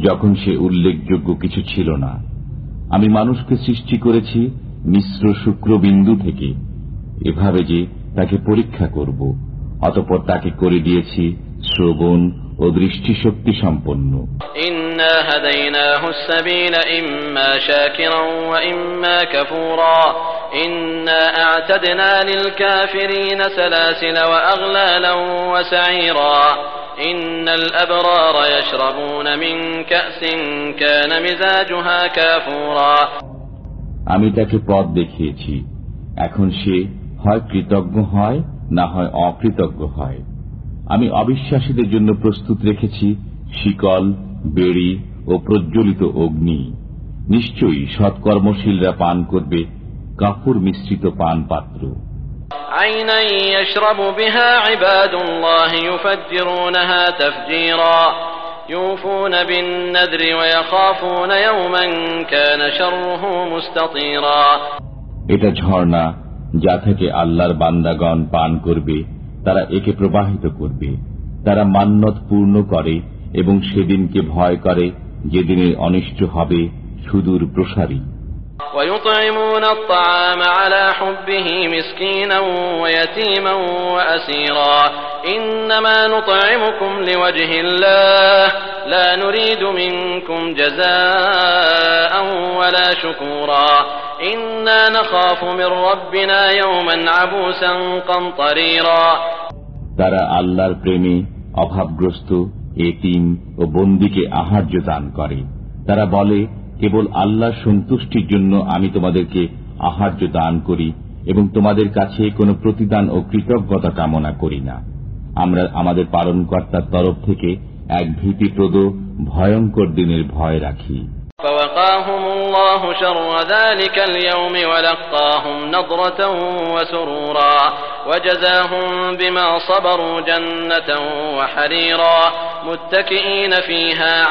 যখন সে উল্লেখযোগ্য কিছু ছিল না, আমি মানুষকে সৃষ্টি করেছি মিশ্র শুক্রবিন্দু থেকে। এভাবে যে তাকে পরীক্ষা করব, অতপর তাকে করে দিয়েছি শ্রবণ ও দৃষ্টিশক্তি সম্পন্ন। ইন্না هديناه السبيل إما شاكرا وإما كفورا إنا أعتدنا للكافرين سلاسل وأغلالا وسعيرا إن الأبرار يشربون من كأس كان مزاجها كافورا আমি তাকে পথ দেখিয়েছি এখন সে হয় কৃতজ্ঞ হয় না হয় অকৃতজ্ঞ হয় আমি অবিশ্বাসীদের জন্য প্রস্তুত রেখেছি শিকল বেড়ি ও প্রজ্বলিত অগ্নি নিশ্চয়ই সৎকর্মশীলরা পান করবে কাপুর মিশ্রিত পান পাত্র عينا يشرب بها عباد الله يفجرونها تفجيرا يوفون بالنذر ويخافون يوما كان شره مستطيرا এটা ঝর্ণা যা থেকে আল্লাহর বান্দাগণ পান করবে তারা একে প্রবাহিত করবে তারা মান্যত পূর্ণ করে এবং সেদিনকে ভয় করে যেদিনের অনিষ্ট হবে সুদূর প্রসারী ويطعمون الطعام على حبه مسكينا ويتيما وأسيرا إنما نطعمكم لوجه الله لا نريد منكم جزاء ولا شكورا إنا نخاف من ربنا يوما عبوسا قمطريرا তারা আল্লাহর প্রেমে অভাবগ্রস্ত এতিম ও বন্দিকে আহার্য দান করে তারা বলে কেবল আল্লাহ সন্তুষ্টির জন্য আমি তোমাদেরকে আহার্য দান করি এবং তোমাদের কাছে কোনো প্রতিদান ও কৃতজ্ঞতা কামনা করি না। আমরা আমাদের পালনকর্তার তরফ থেকে এক ভীতিপ্রদ, ভয়ঙ্কর দিনের ভয় রাখি। মুত্তাকিইনা ফিহা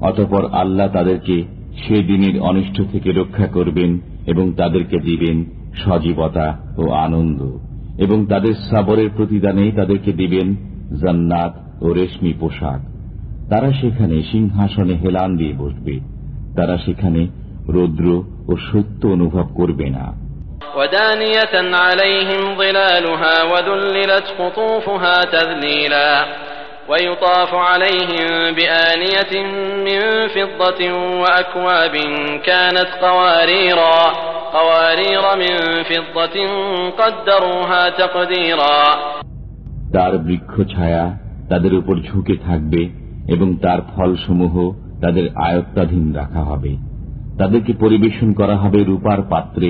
অতপর আল্লাহ তাদেরকে সে দিনের অনিষ্ট থেকে রক্ষা করবেন এবং তাদেরকে দিবেন সজীবতা ও আনন্দ এবং তাদের সাবরের প্রতিদানে তাদেরকে দিবেন জন্নাত ও রেশমি পোশাক। তারা সেখানে সিংহাসনে হেলান দিয়ে বসবে। তারা সেখানে রৌদ্র ও সত্য অনুভব করবে না। ودانية عليهم ظلالها وذللت قطوفها تذليلا ويطاف عليهم بآنية من فضة وأكواب كانت قواريرا قوارير من فضة قدروها تقديرا তার বৃক্ষ ছায়া তাদের উপর ঝুঁকে থাকবে এবং তার ফলসমূহ তাদের আয়ত্তাধীন রাখা হবে তাদেরকে পরিবেশন করা হবে রূপার পাত্রে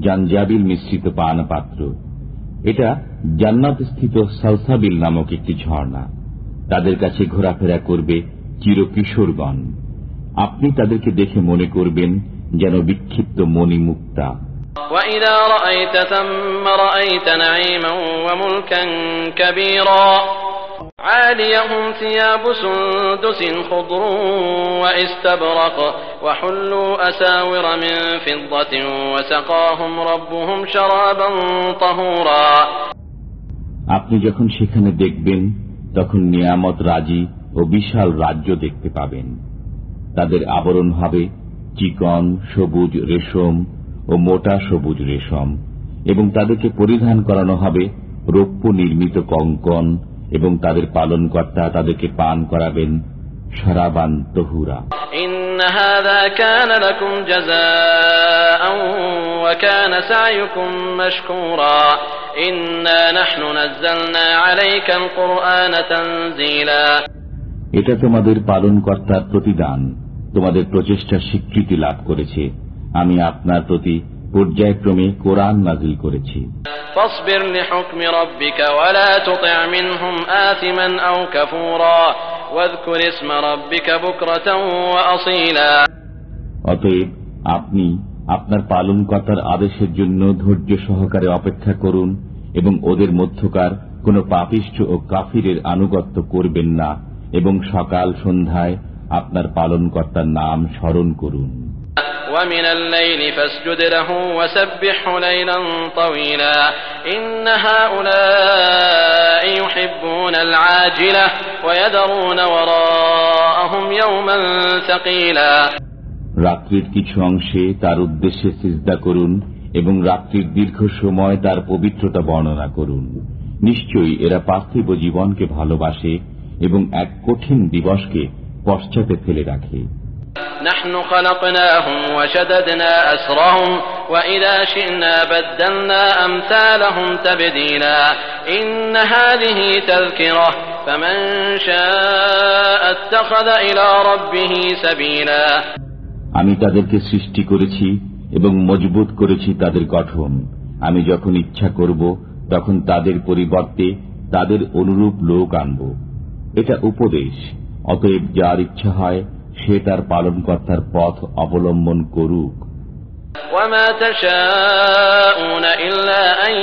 জাঞ্জাবিল মিশ্রিত পান পাত্র এটা জান্নাত স্থিত সালসাবিল নামক একটি ঝর্ণা তাদের কাছে ঘোরাফেরা করবে চিরকিশোরগণ আপনি তাদেরকে দেখে মনে করবেন যেন বিক্ষিপ্ত মণিমুক্তা وإذا رأيت ثم رأيت نعيما وملكا كبيرا عاليهم ثياب سندس خضر واستبرق وحلوا أساور من فضة وسقاهم ربهم شرابا طهورا আপনি যখন সেখানে দেখবেন তখন নিয়ামত রাজি ও বিশাল রাজ্য দেখতে পাবেন তাদের আবরণ হবে চিকন সবুজ রেশম ও মোটা সবুজ রেশম এবং তাদেরকে পরিধান করানো হবে রৌপ্য নির্মিত কঙ্কন এবং তাদের পালনকর্তা তাদেরকে পান করাবেন সারাবান তহুরা। এটা তোমাদের পালন কর্তার প্রতিদান তোমাদের প্রচেষ্টা স্বীকৃতি লাভ করেছে। আমি আপনার প্রতি পর্যায়ক্রমে কোরআন নাজিল করেছি। فاصبر لحكم ربك ولا تطع منهم آثما أو كفورا واذكر اسم ربك بكرة وأصيلا অতএব আপনি আপনার পালনকর্তার আদেশের জন্য ধৈর্য সহকারে অপেক্ষা করুন এবং ওদের মধ্যকার কোন পাপিষ্ঠ ও কাফিরের আনুগত্য করবেন না এবং সকাল সন্ধ্যায় আপনার পালনকর্তার নাম স্মরণ করুন ومن الليل فاسجد له وسبحه ليلا طويلا إن هؤلاء يحبون العاجلة ويذرون وراءهم يوما ثقيلا রাত্রির কিছু অংশে তার উদ্দেশ্যে সিজদা করুন এবং রাত্রির দীর্ঘ সময় তার পবিত্রতা বর্ণনা করুন নিশ্চয়ই এরা পার্থিব জীবনকে ভালোবাসে এবং এক কঠিন দিবসকে পশ্চাতে ফেলে রাখে نحن خلقناهم وشددنا أسرهم وإذا شئنا بدلنا أمثالهم تبديلا إن هذه تذكرة فمن شاء اتخذ إلى ربه سبيلا আমি তাদেরকে সৃষ্টি করেছি এবং মজবুত করেছি তাদের গঠন আমি যখন ইচ্ছা করব তখন তাদের পরিবর্তে তাদের অনুরূপ লোক আনব এটা উপদেশ অতএব যার ইচ্ছা হয় সে তার পালনকর্তার পথ অবলম্বন করুক وما تشاءون إلا أن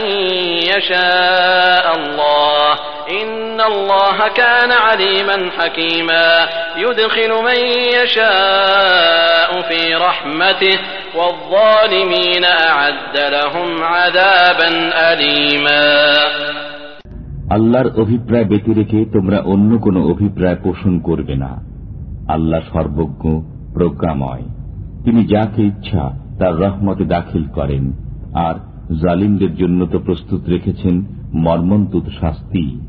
يشاء الله إن الله كان عليما حكيما يدخل من يشاء في رحمته والظالمين أعد لهم عذابا أليما আল্লাহর অভিপ্রায় ব্যতি রেখে তোমরা অন্য কোনো অভিপ্রায় পোষণ করবে না আল্লাহ সর্বজ্ঞ প্রজ্ঞাময়। তিনি যাকে ইচ্ছা তার রহমতে দাখিল করেন। আর জালিমদের জন্য তো প্রস্তুত রেখেছেন মর্মন্তুত শাস্তি।